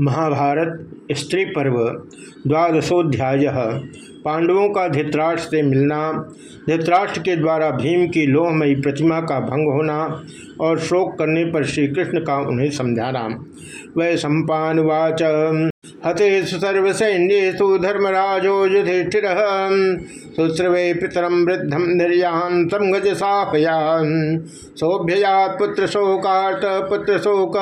महाभारत, स्त्री पर्व, द्वादशोध्याय। पांडवों का धृतराष्ट्र से मिलना, धृतराष्ट्र के द्वारा भीम की लोहमयी प्रतिमा का भंग होना और शोक करने पर श्री कृष्ण का उन्हें समझाना। वै सम्पावाच हतेषु सर्वसैन्येषु धर्मराजो युधिष्ठिर। शुश्रवे पितरम वृद्धम निर्यान तम गज साहयान सौभ्ययात पुत्र शोकार्थ पुत्र शोक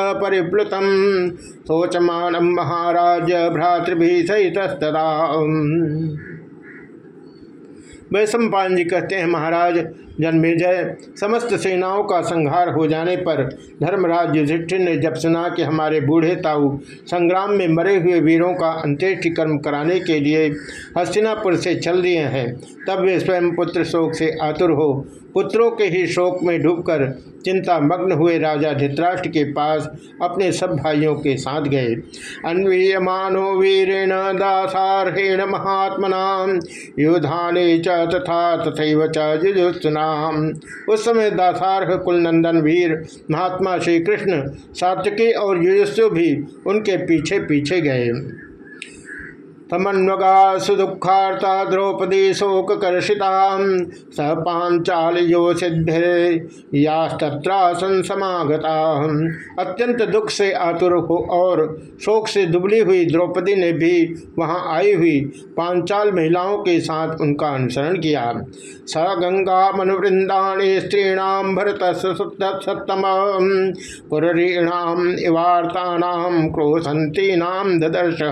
महाराज भ्रातृभि सहित वैश्व जी कहते हैं, महाराज जन्मेजय। समस्त सेनाओं का संहार हो जाने पर धर्मराज युधिष्ठिर ने जब सुना कि हमारे बूढ़े ताऊ संग्राम में मरे हुए वीरों का अंत्येष्टि कर्म कराने के लिए हस्तिनापुर से चल दिए हैं। तब वे स्वयं पुत्र शोक से आतुर हो, पुत्रों के ही शोक में डूबकर चिंता मग्न हुए राजा धृतराष्ट्र के पास अपने सब भाइयों के साथ गए। अन्वीयमानो वीरेण दासारहेण महात्मना, युधाने च तथा तथा च उस समय दासारह कुलनंदन वीर, महात्मा श्री कृष्ण सात्यकी और युजस्व भी उनके पीछे पीछे गए। तमन्वगा सुदुखार्ता द्रौपदी शोक कर्षिता स पांचाल यो सिद्धिर्यास्तत्रासन समागता अत्यंत दुख से आतुर हो और शोक से दुबली हुई द्रौपदी ने भी वहाँ आई हुई पांचाल महिलाओं के साथ उनका अनुसरण किया। स गंगा मनुवृंदाणी स्त्रीणाम भरत सप्तम। पुरीणाम इवार्तानाम क्रोशंतीनाम ददर्श।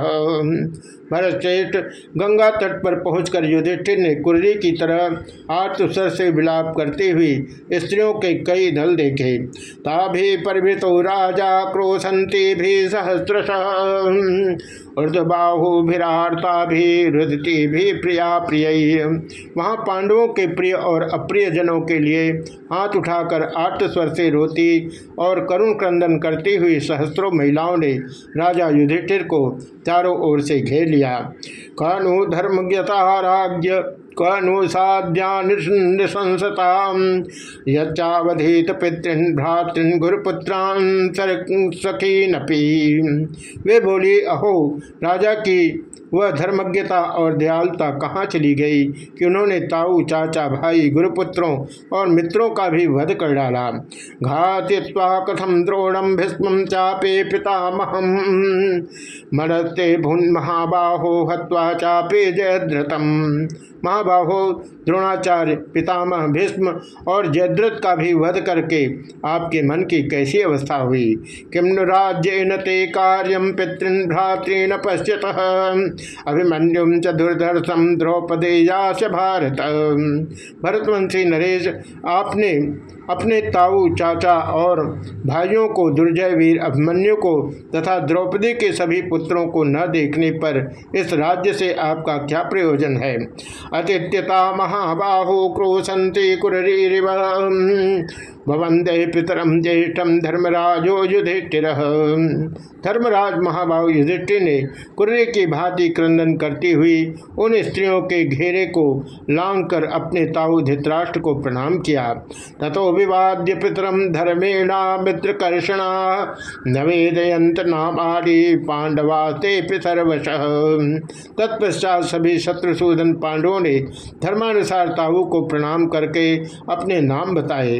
भरतश्रेष्ठ गंगा तट पर पहुंचकर युधिष्ठिर ने कुर्री की तरह आर्तुसर से विलाप करती हुई स्त्रियों के कई दल देखे। ताभि परिवृतो राजा क्रोशंती भी सहस्रश ऊर्धबाहुभिरार्ता भी रुदती भी प्रिया प्रिय वहाँ पांडवों के प्रिय और अप्रिय जनों के लिए हाथ उठाकर आठ स्वर से रोती और करुण क्रंदन करती हुई सहस्त्रों महिलाओं ने राजा युधिष्ठिर को चारों ओर से घेर लिया। कानू धर्मज्ञता राज्य यच्चावधीत पितृन भ्रातृन गुरुपुत्रान वे बोली, अहो, राजा की वह धर्मज्ञता और दयालुता कहाँ चली गई कि उन्होंने ताऊ, चाचा, भाई, गुरुपुत्रों और मित्रों का भी वध कर डाला? घातित्वा कथम द्रोणम भीष्म चापे पितामहम मरते भुन महाबाहो हत्वा चापे जयद्रतम महाबाहो द्रोणाचार्य, पितामह भीष्म और जयद्रथ का भी वध करके आपके मन की कैसी अवस्था हुई? किम राज्य न ते कार्यम पितृन भ्रातृन पश्यत। अभिमन्युम च दुर्धर्षम द्रौपदेयास भारत। भरतवंशी नरेश, आपने अपने ताऊ, चाचा और भाइयों को, दुर्जय वीर अभिमन्यु को तथा द्रौपदी के सभी पुत्रों को न देखने पर इस राज्य से आपका क्या प्रयोजन है? अतिथ्यता महाबाहो क्रोशंति कुरीरिव भवंदे पितरम ज्येष्ठम धर्मराजो युधिष्ठिर। धर्मराज महाबाहु युधिष्ठिर ने कुर्रे की भांति क्रंदन करती हुई उन स्त्रियों के घेरे को लांग कर अपने ताऊ धृतराष्ट्र को प्रणाम किया। तथो विवाद्य पितरम धर्मेणा मित्रकर्षणा नवेदयंत नामारी पांडवास्ते पितरवश। तत्पश्चात सभी शत्रुसूदन पांडवों ने धर्मानुसार ताऊ को प्रणाम करके अपने नाम बताए।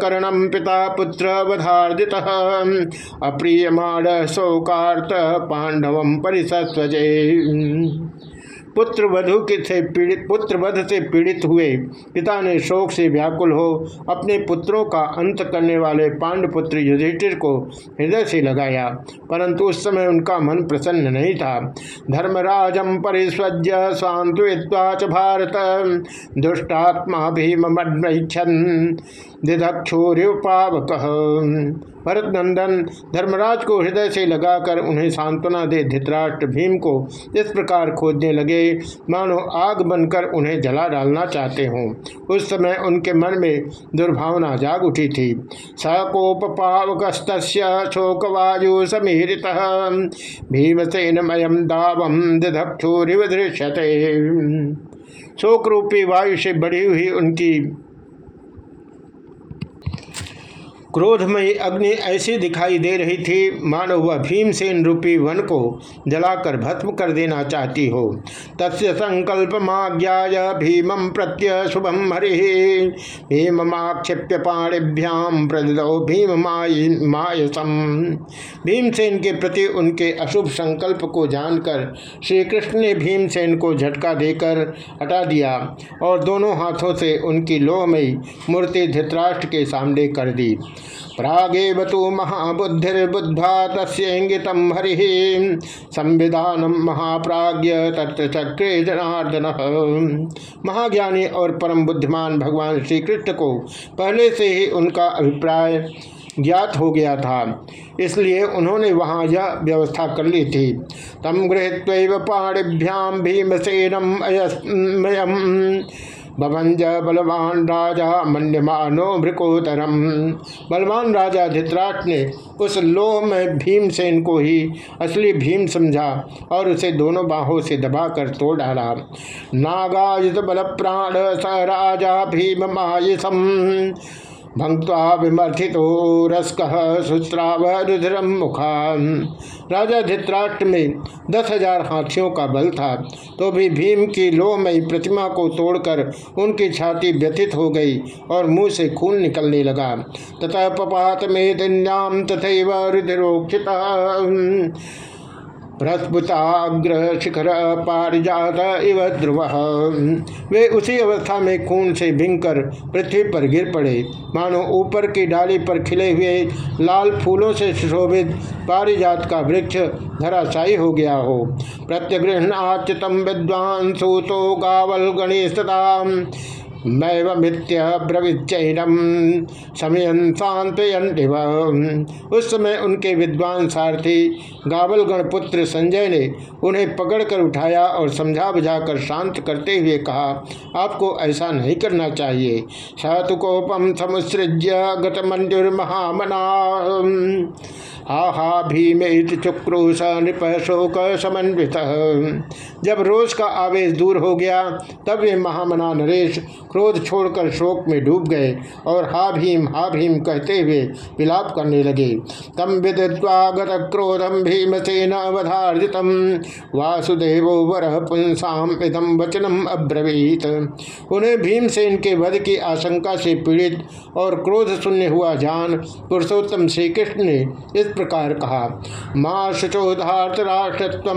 करणम पिता पुत्र वधार्जित। अप्रियमाण शोकार्त पांडव परिसस्वजे। पुत्र वधु के से पीड़ित पुत्र वध से पीड़ित हुए। पिता ने शोक से व्याकुल हो अपने पुत्रों का अंत करने वाले पांडपुत्र युधिष्ठिर को हृदय से लगाया, परंतु उस समय उनका मन प्रसन्न नहीं था। धर्मराजम परिस्वज्य सांत्वित्वाच भारत, दुष्टात्मा भीमन दिदक्षोरुपावक। भरत नंदन धर्मराज को हृदय से लगाकर उन्हें सांत्वना दे धृतराष्ट्र भीम को इस प्रकार खोजने लगे। मानो आग बनकर उन्हें जला डालना चाहते हों। उस समय उनके मन में दुर्भावना जाग उठी थी। सकोपावकस्त शोकवायु समीरित। भीमसेनमयम दावम दिधक्षुरिव दृश्यते शोक रूपी वायु से बढ़ी हुई उनकी क्रोधमयी अग्नि ऐसी दिखाई दे रही थी, मानो वह भीमसेन रूपी वन को जलाकर भस्म कर देना चाहती हो। तस्य संकल्प माज्ञाय भीमं प्रत्य शुभम हरि। भीममाक्षिप्य पाणिभ्याम प्रदो भीम मायसम भीमसेन के प्रति उनके अशुभ संकल्प को जानकर श्री कृष्ण ने भीमसेन को झटका देकर हटा दिया और दोनों हाथों से उनकी लोहमयी मूर्ति धृतराष्ट्र के सामने कर दी। प्रागेव तो महाबुद्धिर्बुद्धा तस्ंगित हरि। संविधान महाप्राज्य तत्र चक्रे जनार्दन। महाज्ञानी और परम बुद्धिमान भगवान श्री कृष्ण को पहले से ही उनका अभिप्राय ज्ञात हो गया था। इसलिए उन्होंने वहाँ यह व्यवस्था कर ली थी। तम गृहत्व पाणिभ्याम भीमसेनम अयम भवंज बलवान राजा मन्यमानो भ्रिकोतरम बलवान राजा धित्राट ने उस लोह में भीम भीमसेन को ही असली भीम समझा और उसे दोनों बाहों से दबाकर तोड़ डाला। नागायुत बल प्राण स राजा भीम मायसम। भंगवा विमर्थितो रसक सुस्राव रुद्रम मुखान। राजा धित्राष्ट्र में दस हज़ार हाथियों का बल था तो भी भीम की लोहमयी प्रतिमा को तोड़कर उनकी छाती व्यथित हो गई और मुँह से खून निकलने लगा। तथा पपात में दिन्याम तथा रुद्रोक्षिता प्रस्फुताग्र शिखर पारिजात इव ध्रुव। वे उसी अवस्था में खून से भिंगकर पृथ्वी पर गिर पड़े। मानो ऊपर की डाली पर खिले हुए लाल फूलों से सुशोभित पारिजात का वृक्ष धराशायी हो गया हो। प्रत्यगृहणाच्युतम विद्वान सूतो गावल गणेश उस समय उनके विद्वान सारथी गावलगण पुत्र संजय ने उन्हें पकड़कर उठाया और समझा बुझाकर शांत करते हुए कहा, आपको ऐसा नहीं करना चाहिए। सतुकोपम समुसृज्य गतमंजुर्महामना हा हा भीम चुक्रोश नृप शोक समन्वित। जब रोष का आवेश दूर हो गया, तब वे महामना नरेश क्रोध छोड़कर शोक में डूब गए और हा भीम हा भीम कहते हुए विलाप करने लगे। तम विदिवागत क्रोधम भीमसेन अवधारित वासुदेव वर पुंसाम इदम वचनम अब्रवीत। उन्हें भीमसेन के वध की आशंका से पीड़ित और क्रोध शून्य हुआ जान पुरुषोत्तम श्री कृष्ण ने इस प्रकार कहा, माँ शुचोधार्थ राष्ट्रत्व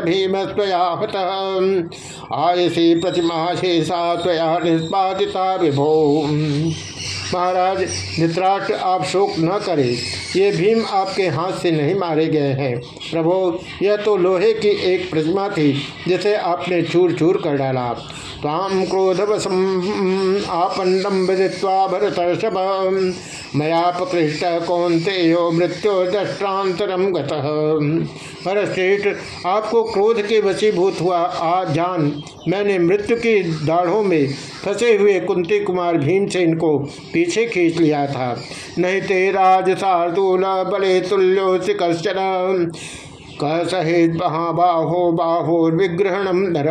भीम स्वया आयसी प्रतिमा शेषा स्वया निष्पादिता विभो महाराज, धित्राष्ट्र आप शोक न करें। ये भीम आपके हाथ से नहीं मारे गए हैं। प्रभो, यह तो लोहे की एक प्रतिमा थी, जिसे आपने चूर चूर कर डाला। ताम क्रोधवसम आपन्नम विदित्वा भरतर्षभ। मयापकृष्ट कौनते यो मृत्यु दष्ट्रांतरम गतश्रेष्ठ आपको क्रोध के वशीभूत हुआ। आ जान, मैंने मृत्यु की दाढ़ों में फंसे हुए कुंती कुमार भीमसेन को पीछे खींच लिया था। नहीं ते राज शार्दूल बले तुल्यो कश्चन कसहित महाबाहो बाहोर्विग्रहणम नर।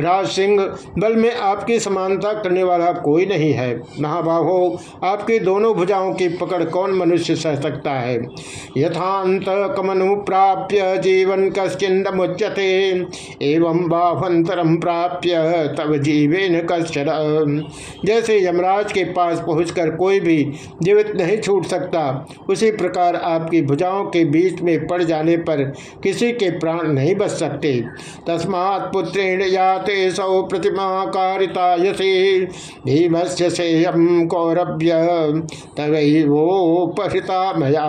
राज सिंह, बल में आपकी समानता करने वाला कोई नहीं है। महाबाहो आपकी दोनों भुजाओं की पकड़ कौन मनुष्य सह सकता है? यथांत कमनु प्राप्य जीवन कश्चिंद मुच्यते, एवं बाहंतरम प्राप्य तब जीवेन कश्चर जैसे यमराज के पास पहुंचकर कोई भी जीवित नहीं छूट सकता, उसी प्रकार आपकी भुजाओं के बीच में पड़ जाने पर किसी के प्राण नहीं बच सकते। तस्मात् पुत्रेण या ते सौ प्रतिमा कारिता यसे भीमस्य सेयम कौरभ्य तवोपहृता मया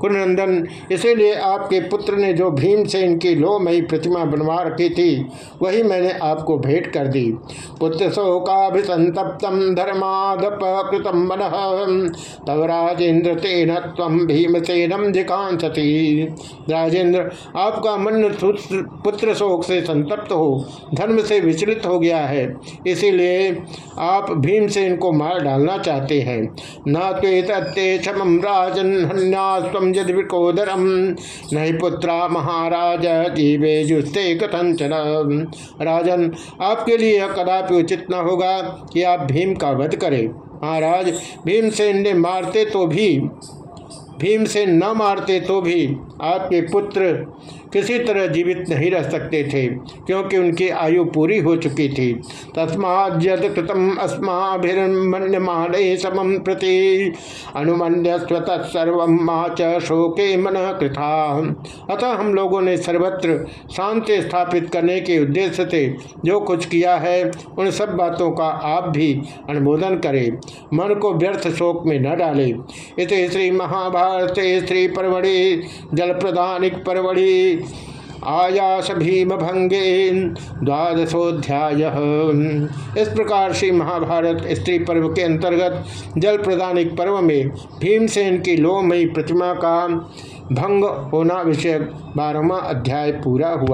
कुलनंदन, इसीलिए आपके पुत्र ने जो भीम से इनकी लोमयी प्रतिमा बनवा रखी थी, वही मैंने आपको भेंट कर दी। पुत्र शोकाभिसंतप्तम, धर्मादपकृतम मन। तव राजेंद्र तेन तम भीमसेनम जिकांसती राजेंद्र, आपका मन पुत्र शोक से संतप्त हो धर्म से विचलित हो गया है। इसीलिए आप भीम से इनको मार डालना चाहते हैं। न ते क्षम राजन हन्यास्व यदि विकोदरम नहीं पुत्रा महाराज जीवे जुस्ते कथंचन राजन, आपके लिए यह कदापि उचित न होगा कि आप भीम का वध करें। महाराज भीमसेन ने मारते तो भी भीमसेन न मारते तो भी आपके पुत्र किसी तरह जीवित नहीं रह सकते थे, क्योंकि उनकी आयु पूरी हो चुकी थी। तस्माद्यत कृतम समम प्रति अनुमन्य तत्सर्व माँ च शोके मन कृथा। अतः हम लोगों ने सर्वत्र शांति स्थापित करने के उद्देश्य से जो कुछ किया है, उन सब बातों का आप भी अनुमोदन करें। मन को व्यर्थ शोक में न डाले। इस श्री महाभारत स्त्री परवड़ी जल प्रदानिक परवड़ी आयास भीम भंगे द्वादशोध्याय इस प्रकार से महाभारत स्त्री पर्व के अंतर्गत जल प्रदानिक पर्व में भीमसेन की लोमयी प्रतिमा का भंग होना विषय बारहवा अध्याय पूरा हुआ।